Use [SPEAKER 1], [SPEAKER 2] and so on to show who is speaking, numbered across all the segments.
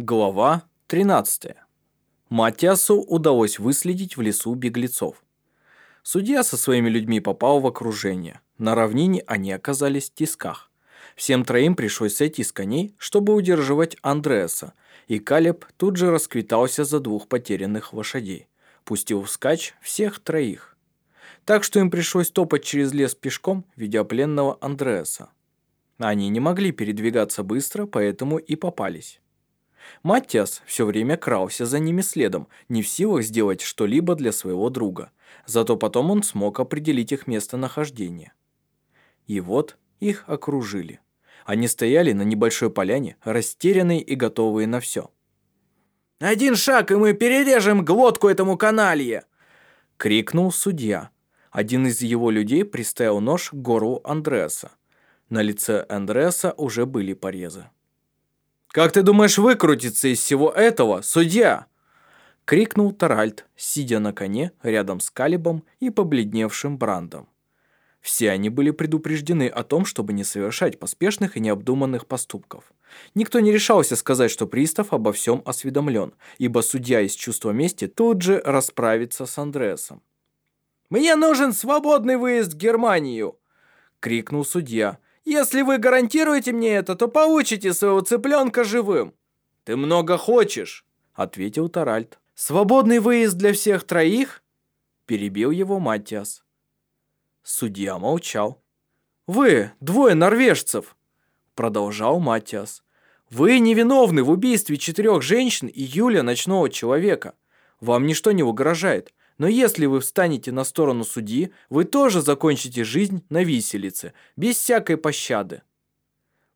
[SPEAKER 1] Глава 13. Матиасу удалось выследить в лесу беглецов. Судья со своими людьми попал в окружение. На равнине они оказались в тисках. Всем троим пришлось сойти с коней, чтобы удерживать Андреаса, и Калеб тут же расквитался за двух потерянных лошадей, пустил вскачь всех троих. Так что им пришлось топать через лес пешком, ведя пленного Андреаса. Они не могли передвигаться быстро, поэтому и попались. Маттиас все время крался за ними следом, не в силах сделать что-либо для своего друга. Зато потом он смог определить их местонахождение. И вот их окружили. Они стояли на небольшой поляне, растерянные и готовые на все.
[SPEAKER 2] «Один шаг, и мы перережем глотку этому каналье!»
[SPEAKER 1] — крикнул судья. Один из его людей приставил нож к горлу Андреаса. На лице Андреаса уже были порезы.
[SPEAKER 2] «Как ты думаешь выкрутиться из всего этого, судья?»
[SPEAKER 1] Крикнул Таральд, сидя на коне рядом с Калибом и побледневшим Брандом. Все они были предупреждены о том, чтобы не совершать поспешных и необдуманных поступков. Никто не решался сказать, что пристав обо всем осведомлен, ибо судья из чувства мести тут же расправится с Андреасом.
[SPEAKER 2] «Мне нужен свободный выезд в Германию!» — крикнул судья, если вы гарантируете мне это, то получите своего цыпленка живым».
[SPEAKER 1] «Ты много хочешь», — ответил Таральд. «Свободный выезд для всех троих?» Перебил его Матиас. Судья молчал. «Вы, двое норвежцев!» Продолжал Матиас. «Вы невиновны в убийстве четырех женщин и Юля Ночного Человека. Вам ничто не угрожает. Но если вы встанете на сторону судьи, вы тоже закончите жизнь на виселице, без всякой пощады.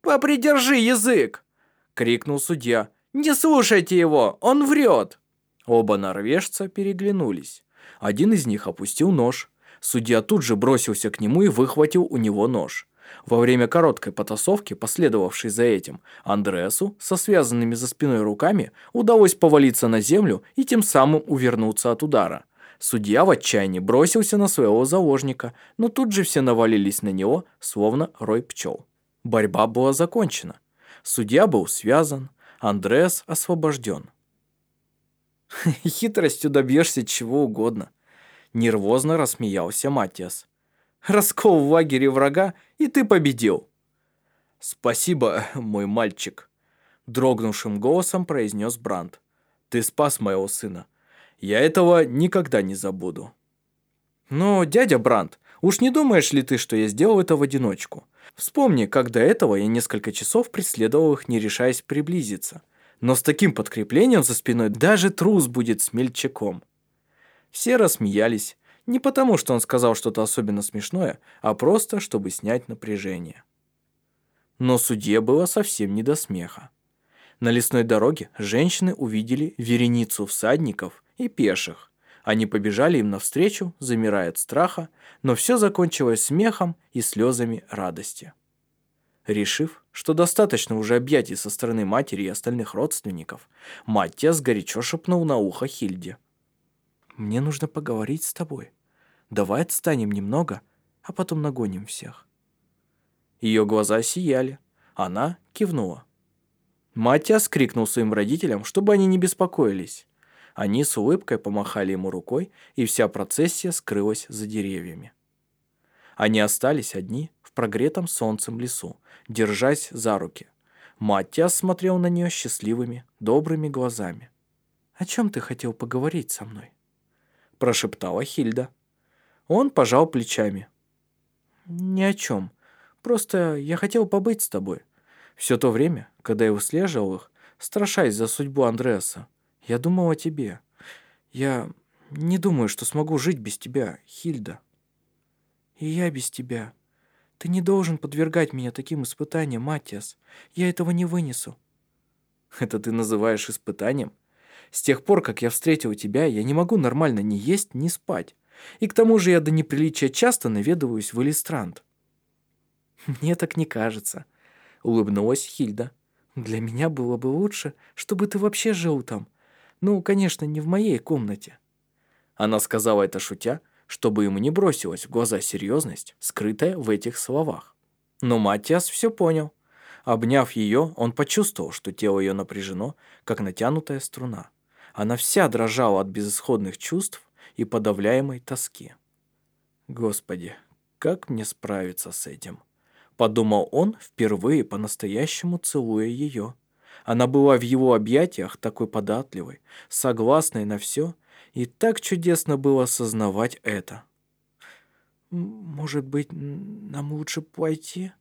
[SPEAKER 2] «Попридержи язык!» — крикнул судья. «Не слушайте его, он врет!»
[SPEAKER 1] Оба норвежца переглянулись. Один из них опустил нож. Судья тут же бросился к нему и выхватил у него нож. Во время короткой потасовки, последовавшей за этим, Андреасу со связанными за спиной руками удалось повалиться на землю и тем самым увернуться от удара. Судья в отчаянии бросился на своего заложника, но тут же все навалились на него, словно рой пчел. Борьба была закончена. Судья был связан, Андреас освобожден. «Хитростью добьешься чего угодно», — нервозно рассмеялся Матиас. «Раскол в лагере врага, и ты победил». «Спасибо, мой мальчик», — дрогнувшим голосом произнес Бранд. «Ты спас моего сына. Я этого никогда не забуду. Но, дядя Бранд, уж не думаешь ли ты, что я сделал это в одиночку? Вспомни, как до этого я несколько часов преследовал их, не решаясь приблизиться. Но с таким подкреплением за спиной даже трус будет смельчаком. Все рассмеялись, не потому, что он сказал что-то особенно смешное, а просто, чтобы снять напряжение. Но судье было совсем не до смеха. На лесной дороге женщины увидели вереницу всадников и пеших. Они побежали им навстречу, замирая от страха, но все закончилось смехом и слезами радости. Решив, что достаточно уже объятий со стороны матери и остальных родственников, Маттиас горячо шепнул на ухо Хильде. «Мне нужно поговорить с тобой. Давай отстанем немного, а потом нагоним всех». Ее глаза сияли. Она кивнула. Маттиас крикнул своим родителям, чтобы они не беспокоились. Они с улыбкой помахали ему рукой, и вся процессия скрылась за деревьями. Они остались одни в прогретом солнцем лесу, держась за руки. Маттиас смотрел на нее счастливыми, добрыми глазами. «О чем ты хотел поговорить со мной?» Прошептала Хильда. Он пожал плечами. «Ни о чем. Просто я хотел побыть с тобой. Все то время, когда я выслеживал их, страшась за судьбу Андреаса, я думал о тебе. Я не думаю, что смогу жить без тебя, Хильда. И я без тебя. Ты не должен подвергать меня таким испытаниям, Матиас. Я этого не вынесу. Это ты называешь испытанием? С тех пор, как я встретил тебя, я не могу нормально ни есть, ни спать. И к тому же я до неприличия часто наведываюсь в Элистрант. Мне так не кажется, улыбнулась Хильда. Для меня было бы лучше, чтобы ты вообще жил там, ну, конечно, не в моей комнате. Она сказала это шутя, чтобы ему не бросилась в глаза серьезность, скрытая в этих словах. Но Матиас все понял. Обняв ее, он почувствовал, что тело ее напряжено, как натянутая струна. Она вся дрожала от безысходных чувств и подавляемой тоски. «Господи, как мне справиться с этим?» Подумал он, впервые по-настоящему целуя ее. Она была в его объятиях такой податливой, согласной на все, и так чудесно было осознавать это. «Может быть, нам лучше пойти?»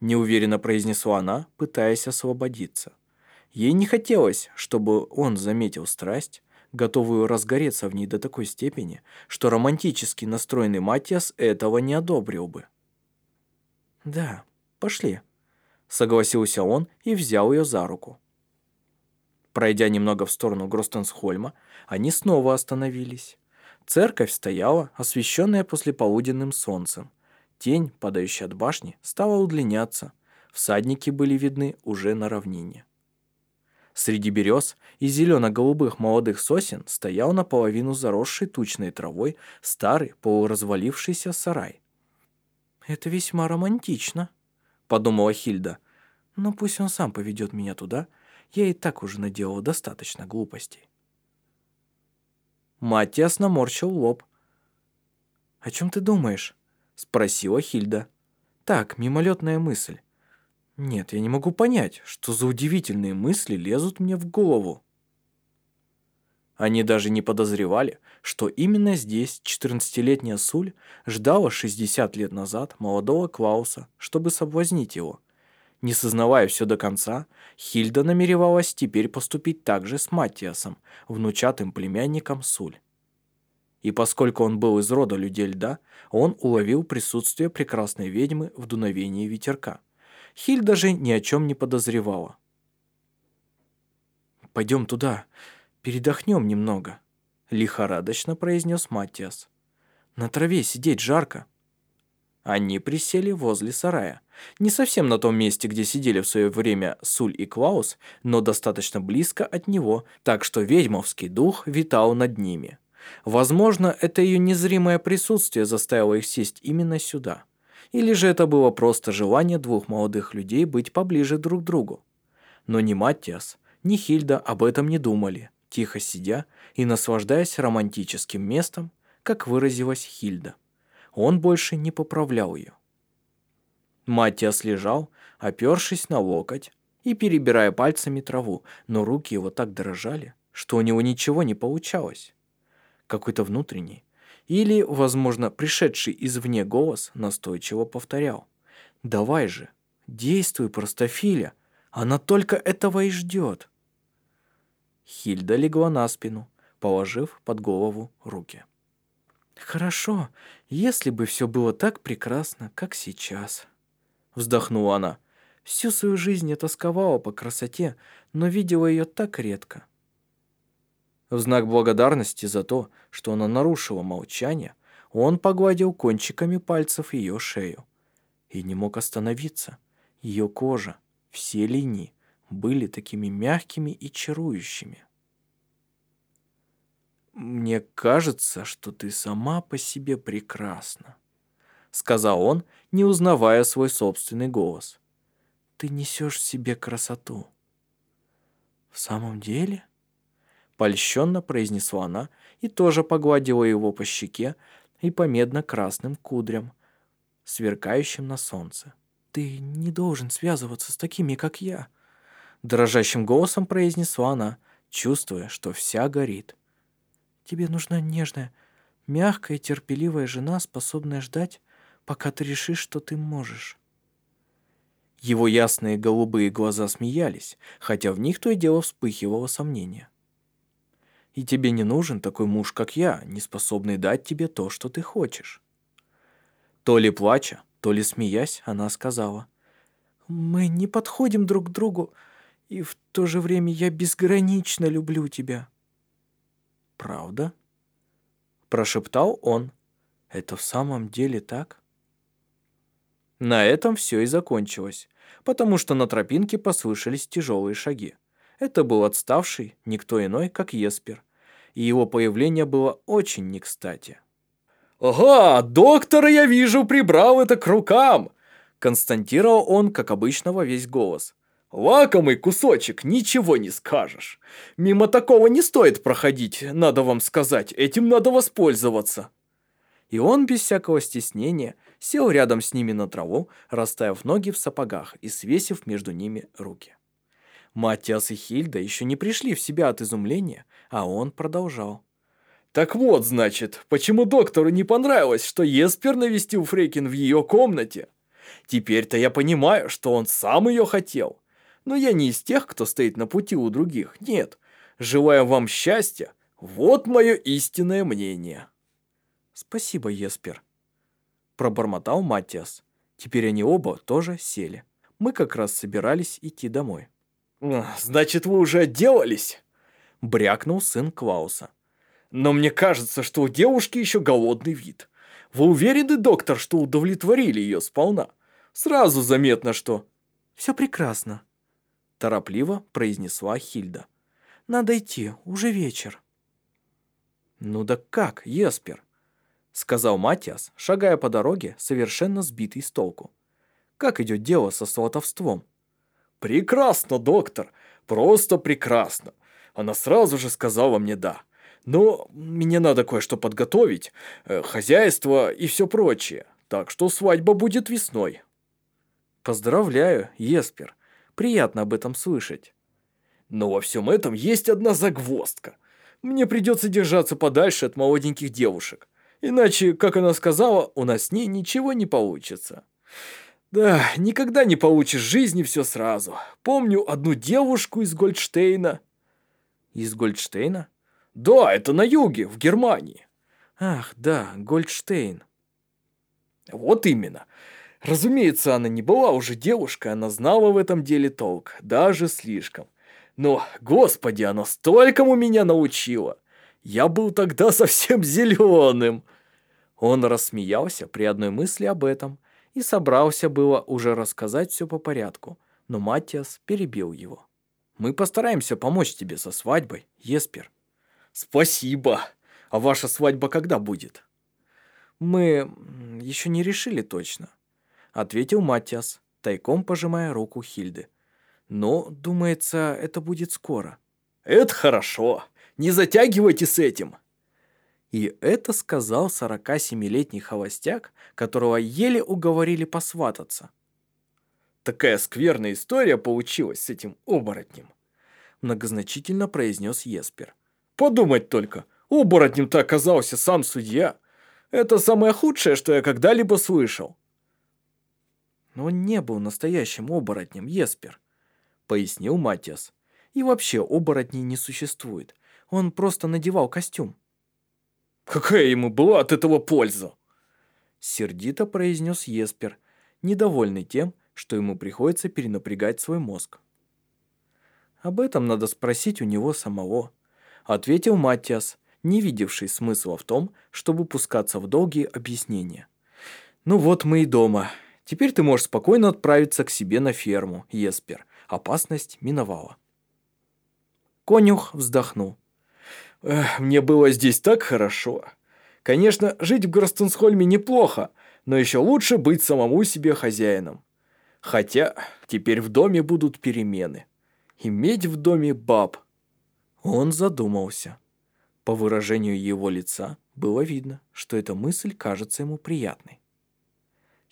[SPEAKER 1] Неуверенно произнесла она, пытаясь освободиться. Ей не хотелось, чтобы он заметил страсть, готовую разгореться в ней до такой степени, что романтически настроенный Матиас этого не одобрил бы. «Да, пошли», — согласился он и взял ее за руку. Пройдя немного в сторону Гростенсхольма, они снова остановились. Церковь стояла, освещенная послеполуденным солнцем. Тень, падающая от башни, стала удлиняться. Всадники были видны уже на равнине. Среди берез и зелено-голубых молодых сосен стоял наполовину заросший тучной травой старый полуразвалившийся сарай. «Это весьма романтично», — подумала Хильда. «Но пусть он сам поведет меня туда. Я и так уже наделала достаточно глупостей». Матиас наморщил лоб. «О чем ты думаешь?» — спросила Хильда. «Так, мимолетная мысль. Нет, я не могу понять, что за удивительные мысли лезут мне в голову. Они даже не подозревали, что именно здесь 14-летняя Суль ждала 60 лет назад молодого Клауса, чтобы соблазнить его. Не сознавая все до конца, Хильда намеревалась теперь поступить так же с Маттиасом, внучатым племянником Суль. И поскольку он был из рода людей льда, он уловил присутствие прекрасной ведьмы в дуновении ветерка – Хильда же ни о чем не подозревала. «Пойдем туда, передохнем немного», — лихорадочно произнес Матиас. «На траве сидеть жарко». Они присели возле сарая. Не совсем на том месте, где сидели в свое время Суль и Клаус, но достаточно близко от него, так что ведьмовский дух витал над ними. Возможно, это ее незримое присутствие заставило их сесть именно сюда. Или же это было просто желание двух молодых людей быть поближе друг к другу. Но ни Маттиас, ни Хильда об этом не думали, тихо сидя и наслаждаясь романтическим местом, как выразилась Хильда. Он больше не поправлял ее. Маттиас лежал, опершись на локоть и перебирая пальцами траву, но руки его так дрожали, что у него ничего не получалось. Какой-то внутренний, или, возможно, пришедший извне голос настойчиво повторял. «Давай же, действуй, простофиля, она только этого и ждет». Хильда легла на спину, положив под голову руки. «Хорошо, если бы все было так прекрасно, как сейчас», — вздохнула она. «Всю свою жизнь я тосковала по красоте, но видела ее так редко. В знак благодарности за то, что она нарушила молчание, он погладил кончиками пальцев ее шею. И не мог остановиться. Ее кожа, все линии, были такими мягкими и чарующими. «Мне кажется, что ты сама по себе прекрасна», — сказал он, не узнавая свой собственный голос. «Ты несешь себе красоту». «В самом деле?» Польщенно произнесла она и тоже погладила его по щеке и по медно-красным кудрям, сверкающим на солнце. «Ты не должен связываться с такими, как я», дрожащим голосом произнесла она, чувствуя, что вся горит. «Тебе нужна нежная, мягкая терпеливая жена, способная ждать, пока ты решишь, что ты можешь». Его ясные голубые глаза смеялись, хотя в них то и дело вспыхивало сомнение. И тебе не нужен такой муж, как я, не способный дать тебе то, что ты хочешь». То ли плача, то ли смеясь, она сказала. «Мы не подходим друг к другу, и в то же время я безгранично люблю тебя». «Правда?» Прошептал он. «Это в самом деле так?» На этом все и закончилось, потому что на тропинке послышались тяжелые шаги. Это был отставший, никто иной, как Еспер, и его появление было очень не кстати. «Ага, доктора, я вижу, прибрал это к рукам!» Константировал он, как обычно, во весь голос. «Лакомый кусочек, ничего не скажешь. Мимо такого не стоит проходить, надо вам сказать, этим надо воспользоваться». И он без всякого стеснения сел рядом с ними на траву, расставив ноги в сапогах и свесив между ними руки. Матиас и Хильда еще не пришли в себя от изумления, а он продолжал. «Так вот, значит, почему доктору не понравилось, что Еспер навестил Фрейкин в ее комнате? Теперь-то я понимаю, что он сам ее хотел. Но я не из тех, кто стоит на пути у других, нет. Желаю вам счастья, вот мое истинное мнение». «Спасибо, Еспер», – пробормотал Матиас. Теперь они оба тоже сели. Мы как раз собирались идти домой.
[SPEAKER 2] «Значит, вы уже отделались?»
[SPEAKER 1] – брякнул сын Клауса.
[SPEAKER 2] «Но мне кажется, что у девушки еще голодный вид. Вы уверены, доктор, что удовлетворили ее сполна? Сразу заметно, что...»
[SPEAKER 1] «Все прекрасно», – торопливо произнесла Хильда. «Надо идти, уже вечер». «Ну да как, Еспер?» – сказал Матиас, шагая по дороге, совершенно сбитый с толку. «Как идет дело со сватовством?»
[SPEAKER 2] «Прекрасно, доктор, просто прекрасно. Она сразу же сказала мне «да». Но мне надо кое-что подготовить, э, хозяйство и все прочее, так что свадьба будет весной».
[SPEAKER 1] «Поздравляю, Еспер. Приятно об этом слышать».
[SPEAKER 2] «Но во всем этом есть одна загвоздка. Мне придется держаться подальше от молоденьких девушек. Иначе, как она сказала, у нас с ней ничего не получится». Да, никогда не получишь жизни все сразу. Помню одну девушку из Гольдштейна.
[SPEAKER 1] Из Гольдштейна?
[SPEAKER 2] Да, это на юге, в Германии.
[SPEAKER 1] Ах, да, Гольдштейн.
[SPEAKER 2] Вот именно. Разумеется, она не была уже девушкой, она знала в этом деле толк, даже слишком. Но, господи, она столькому меня научила. Я был тогда совсем зеленым.
[SPEAKER 1] Он рассмеялся при одной мысли об этом и собрался было уже рассказать все по порядку, но Матиас перебил его. «Мы постараемся помочь тебе со свадьбой, Еспер».
[SPEAKER 2] «Спасибо! А ваша свадьба когда будет?»
[SPEAKER 1] «Мы еще не решили точно», — ответил Матиас, тайком пожимая руку Хильды. «Но, думается, это будет скоро».
[SPEAKER 2] «Это хорошо. Не затягивайте с этим.
[SPEAKER 1] И это сказал 47-летний холостяк, которого еле уговорили посвататься.
[SPEAKER 2] «Такая скверная история получилась с этим оборотнем»,
[SPEAKER 1] многозначительно произнес Еспер.
[SPEAKER 2] «Подумать только, оборотнем-то оказался сам судья. Это самое худшее, что я когда-либо слышал».
[SPEAKER 1] «Но он не был настоящим оборотнем, Еспер», пояснил Матиас. «И вообще оборотней не существует. Он просто надевал костюм».
[SPEAKER 2] Какая ему была от этого польза?
[SPEAKER 1] Сердито произнес Еспер, недовольный тем, что ему приходится перенапрягать свой мозг. Об этом надо спросить у него самого, ответил Матиас, не видевший смысла в том, чтобы пускаться в долгие объяснения. Ну вот мы и дома. Теперь ты можешь спокойно отправиться к себе на ферму, Еспер. Опасность миновала. Конюх вздохнул.
[SPEAKER 2] Мне было здесь так хорошо. Конечно, жить в Гростенсхольме неплохо, но еще лучше быть самому себе хозяином. Хотя теперь в доме будут перемены. Иметь в доме баб.
[SPEAKER 1] Он задумался. По выражению его лица было видно, что эта мысль кажется ему приятной.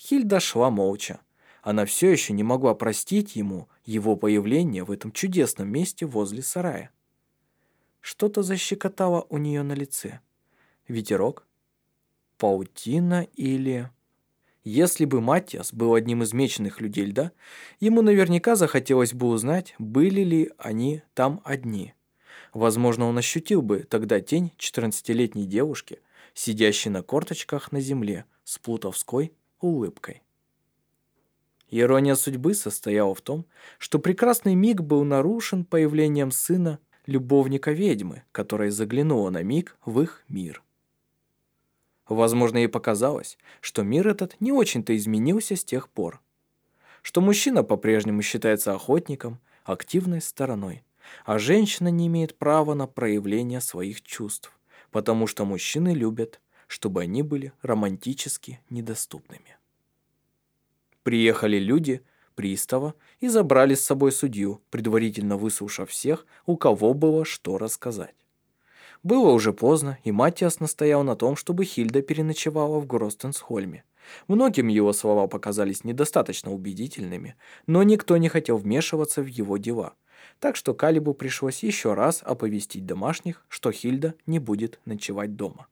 [SPEAKER 1] Хильда шла молча. Она все еще не могла простить ему его появление в этом чудесном месте возле сарая. Что-то защекотало у нее на лице. Ветерок? Паутина или... Если бы Матиас был одним из меченых людей льда, ему наверняка захотелось бы узнать, были ли они там одни. Возможно, он ощутил бы тогда тень 14-летней девушки, сидящей на корточках на земле с плутовской улыбкой. Ирония судьбы состояла в том, что прекрасный миг был нарушен появлением сына любовника ведьмы, которая заглянула на миг в их мир. Возможно, ей показалось, что мир этот не очень-то изменился с тех пор. Что мужчина по-прежнему считается охотником, активной стороной, а женщина не имеет права на проявление своих чувств, потому что мужчины любят, чтобы они были романтически недоступными. Приехали люди, пристава, и забрали с собой судью, предварительно выслушав всех, у кого было что рассказать. Было уже поздно, и Матиас настоял на том, чтобы Хильда переночевала в Гростенсхольме. Многим его слова показались недостаточно убедительными, но никто не хотел вмешиваться в его дела. Так что Калибу пришлось еще раз оповестить домашних, что Хильда не будет ночевать дома.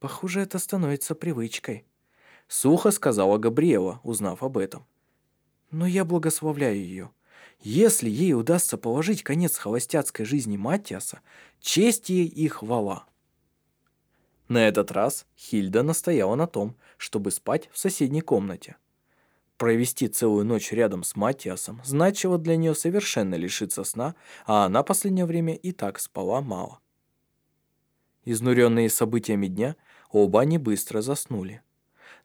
[SPEAKER 1] «Похоже, это становится привычкой», — сухо сказала Габриэла, узнав об этом. «Но я благословляю ее. Если ей удастся положить конец холостяцкой жизни Матиаса, честь ей и хвала». На этот раз Хильда настояла на том, чтобы спать в соседней комнате. Провести целую ночь рядом с Матиасом значило для нее совершенно лишиться сна, а она последнее время и так спала мало. Изнуренные событиями дня, оба они быстро заснули.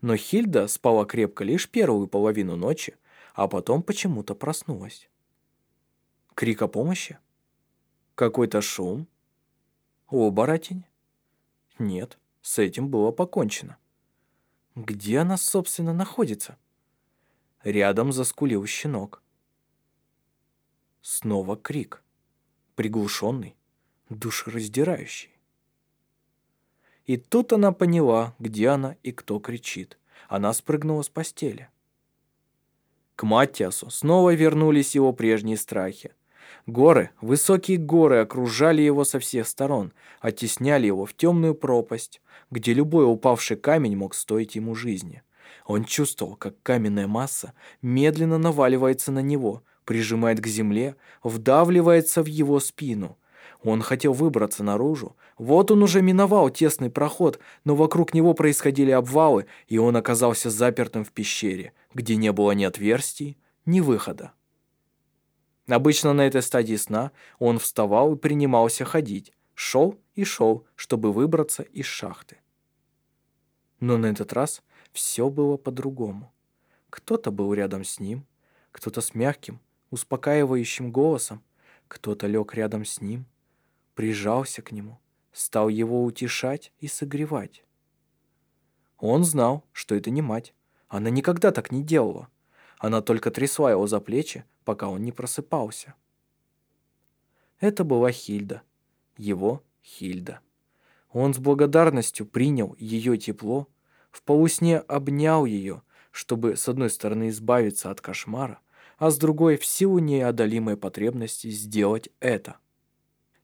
[SPEAKER 1] Но Хильда спала крепко лишь первую половину ночи, а потом почему-то проснулась. Крик о помощи? Какой-то шум? Оборотень? Нет, с этим было покончено. Где она, собственно, находится? Рядом заскулил щенок. Снова крик. Приглушенный, душераздирающий. И тут она поняла, где она и кто кричит. Она спрыгнула с постели. К Маттиасу снова вернулись его прежние страхи. Горы, высокие горы окружали его со всех сторон, оттесняли его в темную пропасть, где любой упавший камень мог стоить ему жизни. Он чувствовал, как каменная масса медленно наваливается на него, прижимает к земле, вдавливается в его спину. Он хотел выбраться наружу. Вот он уже миновал тесный проход, но вокруг него происходили обвалы, и он оказался запертым в пещере, где не было ни отверстий, ни выхода. Обычно на этой стадии сна он вставал и принимался ходить, шел и шел, чтобы выбраться из шахты. Но на этот раз все было по-другому. Кто-то был рядом с ним, кто-то с мягким, успокаивающим голосом, кто-то лег рядом с ним, прижался к нему, стал его утешать и согревать. Он знал, что это не мать. Она никогда так не делала. Она только трясла его за плечи, пока он не просыпался. Это была Хильда, его Хильда. Он с благодарностью принял ее тепло, в полусне обнял ее, чтобы с одной стороны избавиться от кошмара, а с другой в силу неодолимой потребности сделать это.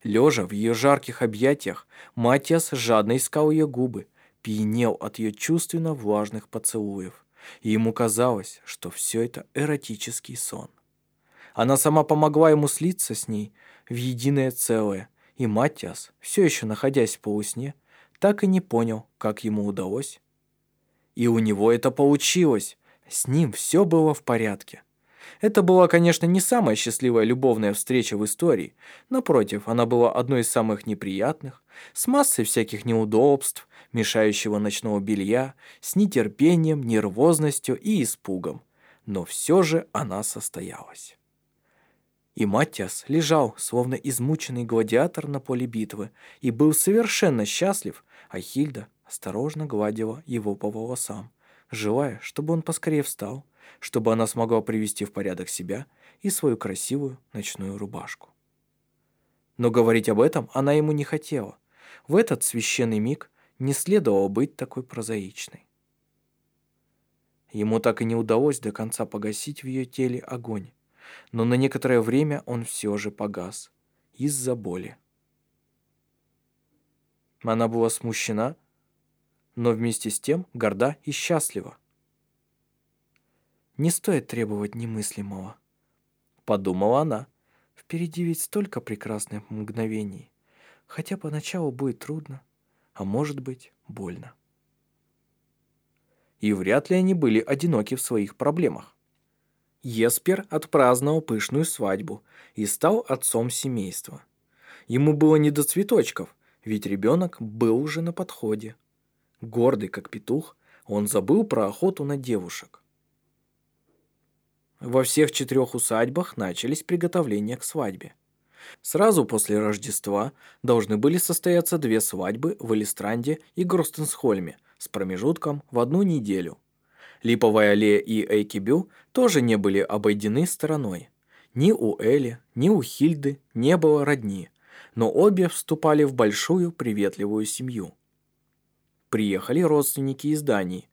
[SPEAKER 1] Лежа в ее жарких объятиях, Матиас жадно искал ее губы, пьянел от ее чувственно влажных поцелуев, и ему казалось, что все это эротический сон. Она сама помогла ему слиться с ней в единое целое, и Матиас, все еще находясь в полусне, так и не понял, как ему удалось. И у него это получилось. С ним все было в порядке. Это была, конечно, не самая счастливая любовная встреча в истории. Напротив, она была одной из самых неприятных, с массой всяких неудобств, мешающего ночного белья, с нетерпением, нервозностью и испугом. Но все же она состоялась. И Маттиас лежал, словно измученный гладиатор на поле битвы, и был совершенно счастлив, а Хильда осторожно гладила его по волосам, желая, чтобы он поскорее встал, чтобы она смогла привести в порядок себя и свою красивую ночную рубашку. Но говорить об этом она ему не хотела. В этот священный миг не следовало быть такой прозаичной. Ему так и не удалось до конца погасить в ее теле огонь, но на некоторое время он все же погас из-за боли. Она была смущена, но вместе с тем горда и счастлива. «Не стоит требовать немыслимого», — подумала она. «Впереди ведь столько прекрасных мгновений, хотя поначалу будет трудно, а может быть больно». И вряд ли они были одиноки в своих проблемах. Еспер отпраздновал пышную свадьбу и стал отцом семейства. Ему было не до цветочков, ведь ребенок был уже на подходе. Гордый, как петух, он забыл про охоту на девушек. Во всех четырех усадьбах начались приготовления к свадьбе. Сразу после Рождества должны были состояться две свадьбы в Элистранде и Гростенсхольме с промежутком в одну неделю – Липовая аллея и Эйкибю тоже не были обойдены стороной. Ни у Эли, ни у Хильды не было родни, но обе вступали в большую приветливую семью. Приехали родственники из Дании,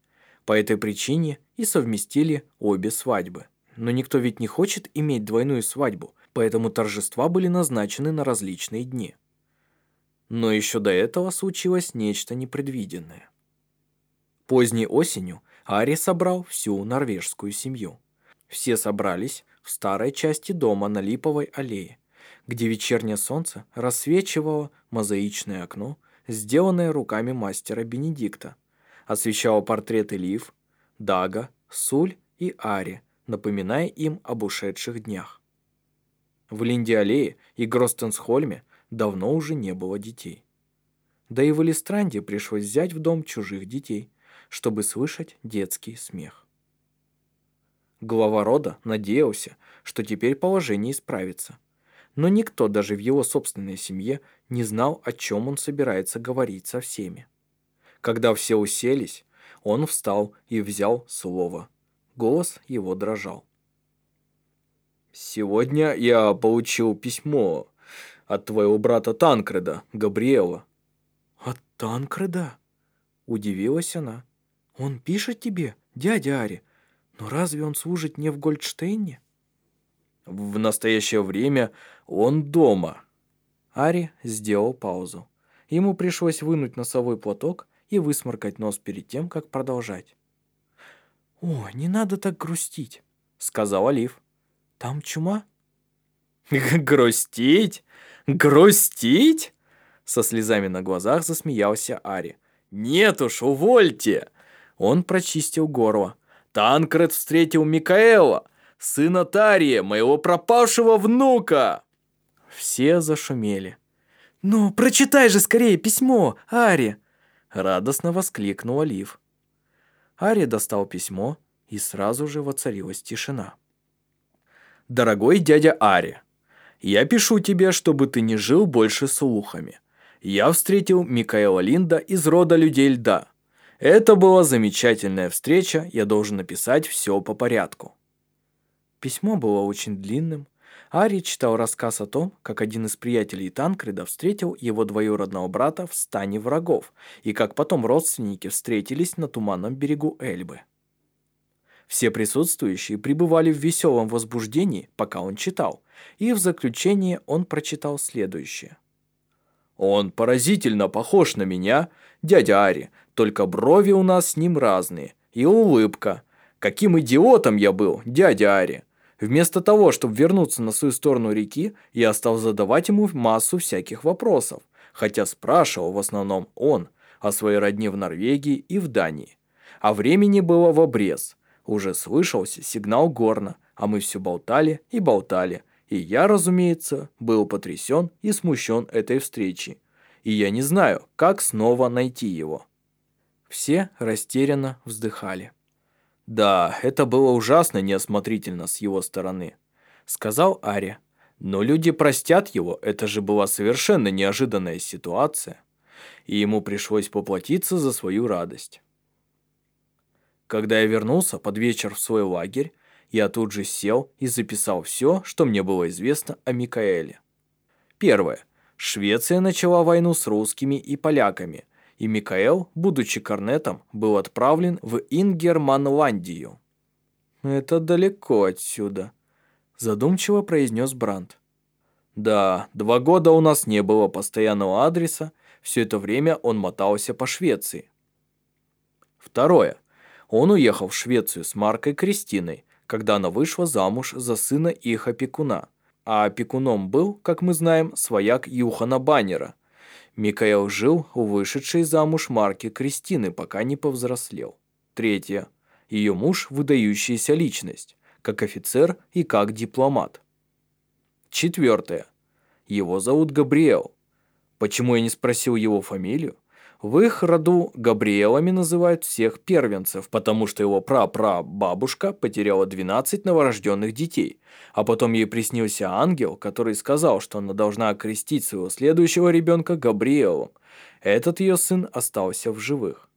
[SPEAKER 1] по этой причине и совместили обе свадьбы. Но никто ведь не хочет иметь двойную свадьбу, поэтому торжества были назначены на различные дни. Но еще до этого случилось нечто непредвиденное. Поздней осенью Ари собрал всю норвежскую семью. Все собрались в старой части дома на Липовой аллее, где вечернее солнце рассвечивало мозаичное окно, сделанное руками мастера Бенедикта, освещало портреты Лив, Дага, Суль и Ари, напоминая им об ушедших днях. В Линде-аллее и Гростенсхольме давно уже не было детей. Да и в Элистранде пришлось взять в дом чужих детей, чтобы слышать детский смех. Глава рода надеялся, что теперь положение исправится. Но никто даже в его собственной семье не знал, о чем он собирается говорить со всеми. Когда все уселись, он встал и взял слово. Голос его дрожал. «Сегодня я получил письмо от твоего брата Танкреда, Габриэла».
[SPEAKER 2] «От Танкреда?» – удивилась она. «Он пишет тебе, дядя Ари, но разве он служит не в Гольдштейне?»
[SPEAKER 1] «В настоящее время он дома».
[SPEAKER 2] Ари сделал паузу. Ему пришлось вынуть носовой платок и высморкать нос перед тем, как продолжать. «О, не надо так грустить», — сказал Олив. «Там чума?»
[SPEAKER 1] «Грустить? Грустить?» Со слезами на глазах засмеялся Ари. «Нет уж, увольте!» Он прочистил горло. «Танкред встретил Микаэла, сына Тария, моего пропавшего внука!»
[SPEAKER 2] Все зашумели. «Ну, прочитай же скорее письмо, Ари!» Радостно воскликнул Олив. Ари достал письмо, и сразу же воцарилась тишина.
[SPEAKER 1] «Дорогой дядя Ари, я пишу тебе, чтобы ты не жил больше слухами. Я встретил Микаэла Линда из рода людей льда. Это была замечательная встреча, я должен написать все по порядку».
[SPEAKER 2] Письмо было очень длинным. Ари читал рассказ о том, как один из приятелей Танкреда встретил его двоюродного брата в стане врагов, и как потом родственники встретились на туманном берегу Эльбы. Все присутствующие пребывали в веселом возбуждении, пока он читал, и в заключение он прочитал следующее.
[SPEAKER 1] «Он поразительно похож на меня, дядя Ари, только брови у нас с ним разные, и улыбка. Каким идиотом я был, дядя Ари! Вместо того, чтобы вернуться на свою сторону реки, я стал задавать ему массу всяких вопросов, хотя спрашивал в основном он о своей родне в Норвегии и в Дании. А времени было в обрез. Уже слышался сигнал горна, а мы все болтали и болтали. И я, разумеется, был потрясен и смущен этой встречи. И я не знаю, как снова найти его.
[SPEAKER 2] Все растерянно вздыхали.
[SPEAKER 1] «Да, это было ужасно неосмотрительно с его стороны», — сказал Ари. «Но люди простят его, это же была совершенно неожиданная ситуация, и ему пришлось поплатиться за свою радость». Когда я вернулся под вечер в свой лагерь, я тут же сел и записал все, что мне было известно о Микаэле. Первое. Швеция начала войну с русскими и поляками, и Микаэл, будучи корнетом, был отправлен в Ингерманландию.
[SPEAKER 2] «Это далеко отсюда», – задумчиво произнес Брандт.
[SPEAKER 1] «Да, два года у нас не было постоянного адреса, все это время он мотался по Швеции». Второе. Он уехал в Швецию с Маркой Кристиной, когда она вышла замуж за сына их опекуна. А опекуном был, как мы знаем, свояк Юхана Баннера. Микаэл жил у вышедшей замуж Марки Кристины, пока не повзрослел. Третье. Ее муж – выдающаяся личность, как офицер и как дипломат. Четвертое. Его зовут Габриэл. Почему я не спросил его фамилию? В их роду Габриэлами называют всех первенцев, потому что его прапрабабушка потеряла 12 новорожденных детей, а потом ей приснился ангел, который сказал, что она должна окрестить своего следующего ребенка Габриэлом. Этот ее сын остался в живых.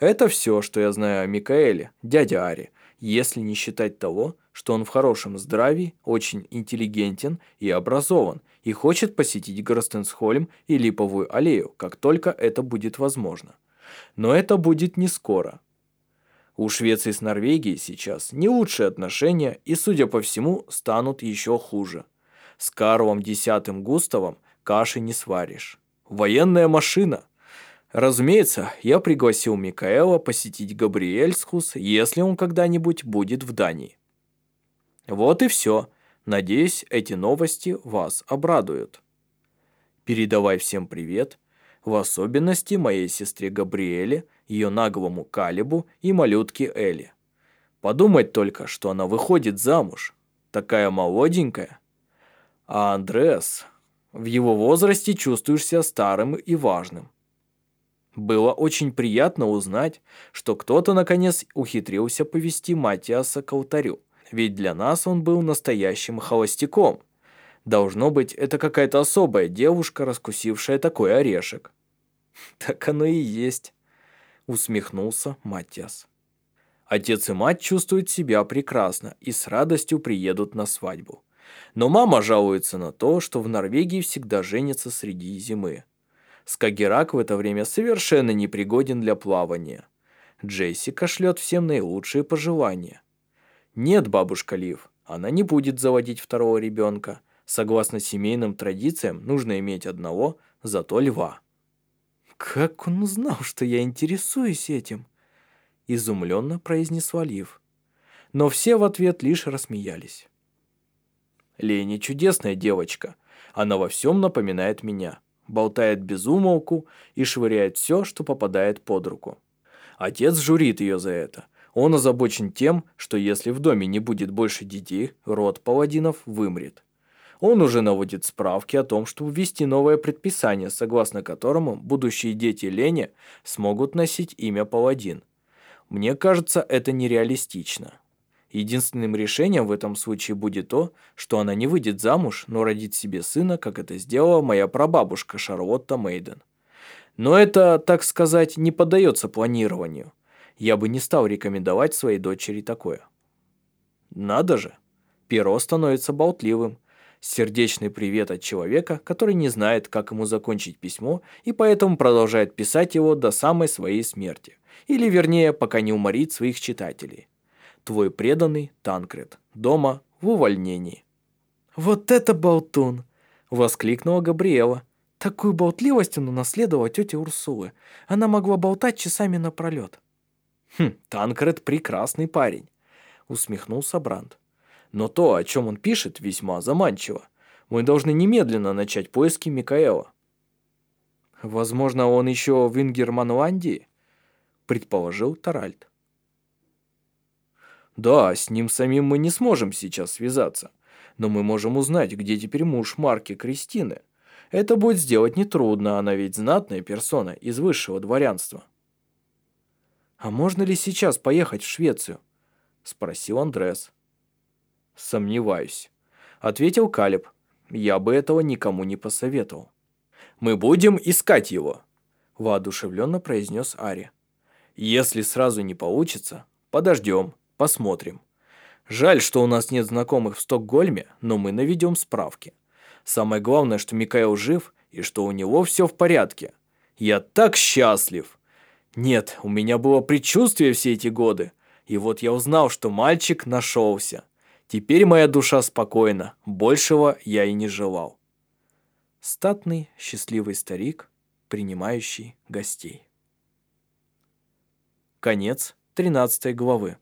[SPEAKER 1] Это все, что я знаю о Микаэле, дядя Ари, если не считать того, что он в хорошем здравии, очень интеллигентен и образован, и хочет посетить Гростенсхольм и Липовую аллею, как только это будет возможно. Но это будет не скоро. У Швеции с Норвегией сейчас не лучшие отношения и, судя по всему, станут еще хуже. С Карлом X Густавом каши не сваришь. Военная машина. Разумеется, я пригласил Микаэла посетить Габриэльсхус, если он когда-нибудь будет в Дании. Вот и все. Надеюсь, эти новости вас обрадуют. Передавай всем привет, в особенности моей сестре Габриэле, ее наглому Калибу и малютке Элли. Подумать только, что она выходит замуж. Такая молоденькая. А Андреас, в его возрасте чувствуешь себя старым и важным. Было очень приятно узнать, что кто-то наконец ухитрился повести Матиаса к алтарю, ведь для нас он был настоящим холостяком. Должно быть, это какая-то особая девушка, раскусившая такой орешек. Так оно и есть, усмехнулся Матиас. Отец и мать чувствуют себя прекрасно и с радостью приедут на свадьбу. Но мама жалуется на то, что в Норвегии всегда женятся среди зимы. Скагерак в это время совершенно непригоден для плавания. Джессика шлет всем наилучшие пожелания. Нет, бабушка Лив, она не будет заводить второго ребенка. Согласно семейным традициям, нужно иметь одного, зато льва. «Как он узнал, что я интересуюсь этим?» Изумленно произнесла Лив. Но все в ответ лишь рассмеялись. Лени чудесная девочка. Она во всем напоминает меня. Болтает без умолку и швыряет все, что попадает под руку. Отец журит ее за это. Он озабочен тем, что если в доме не будет больше детей, род паладинов вымрет. Он уже наводит справки о том, чтобы ввести новое предписание, согласно которому будущие дети Лени смогут носить имя паладин. Мне кажется, это нереалистично. Единственным решением в этом случае будет то, что она не выйдет замуж, но родит себе сына, как это сделала моя прабабушка Шарлотта Мейден. Но это, так сказать, не поддается планированию. Я бы не стал рекомендовать своей дочери такое. Надо же. Перо становится болтливым. Сердечный привет от человека, который не знает, как ему закончить письмо, и поэтому продолжает писать его до самой своей смерти. Или, вернее, пока не уморит своих читателей твой преданный Танкред. Дома в увольнении». «Вот это болтун!» – воскликнула Габриэла. Такую болтливость он унаследовал от тети Урсулы. Она могла болтать часами напролет. «Хм, Танкред прекрасный парень», – усмехнулся Бранд. «Но то, о чем он пишет, весьма заманчиво. Мы должны немедленно начать поиски Микаэла». «Возможно, он еще в Ингерманландии?» – предположил Таральд. Да, с ним самим мы не сможем сейчас связаться. Но мы можем узнать, где теперь муж Марки Кристины. Это будет сделать нетрудно, она ведь знатная персона из высшего дворянства. «А можно ли сейчас поехать в Швецию?» – спросил Андрес. «Сомневаюсь», – ответил Калиб. «Я бы этого никому не посоветовал». «Мы будем искать его», – воодушевленно произнес Ари. «Если сразу не получится, подождем. Посмотрим. Жаль, что у нас нет знакомых в Стокгольме, но мы наведем справки. Самое главное, что Микаэл жив и что у него все в порядке. Я так счастлив. Нет, у меня было предчувствие все эти годы. И вот я узнал, что мальчик нашелся. Теперь моя душа спокойна. Большего я и не желал. Статный, счастливый старик, принимающий гостей. Конец 13 главы.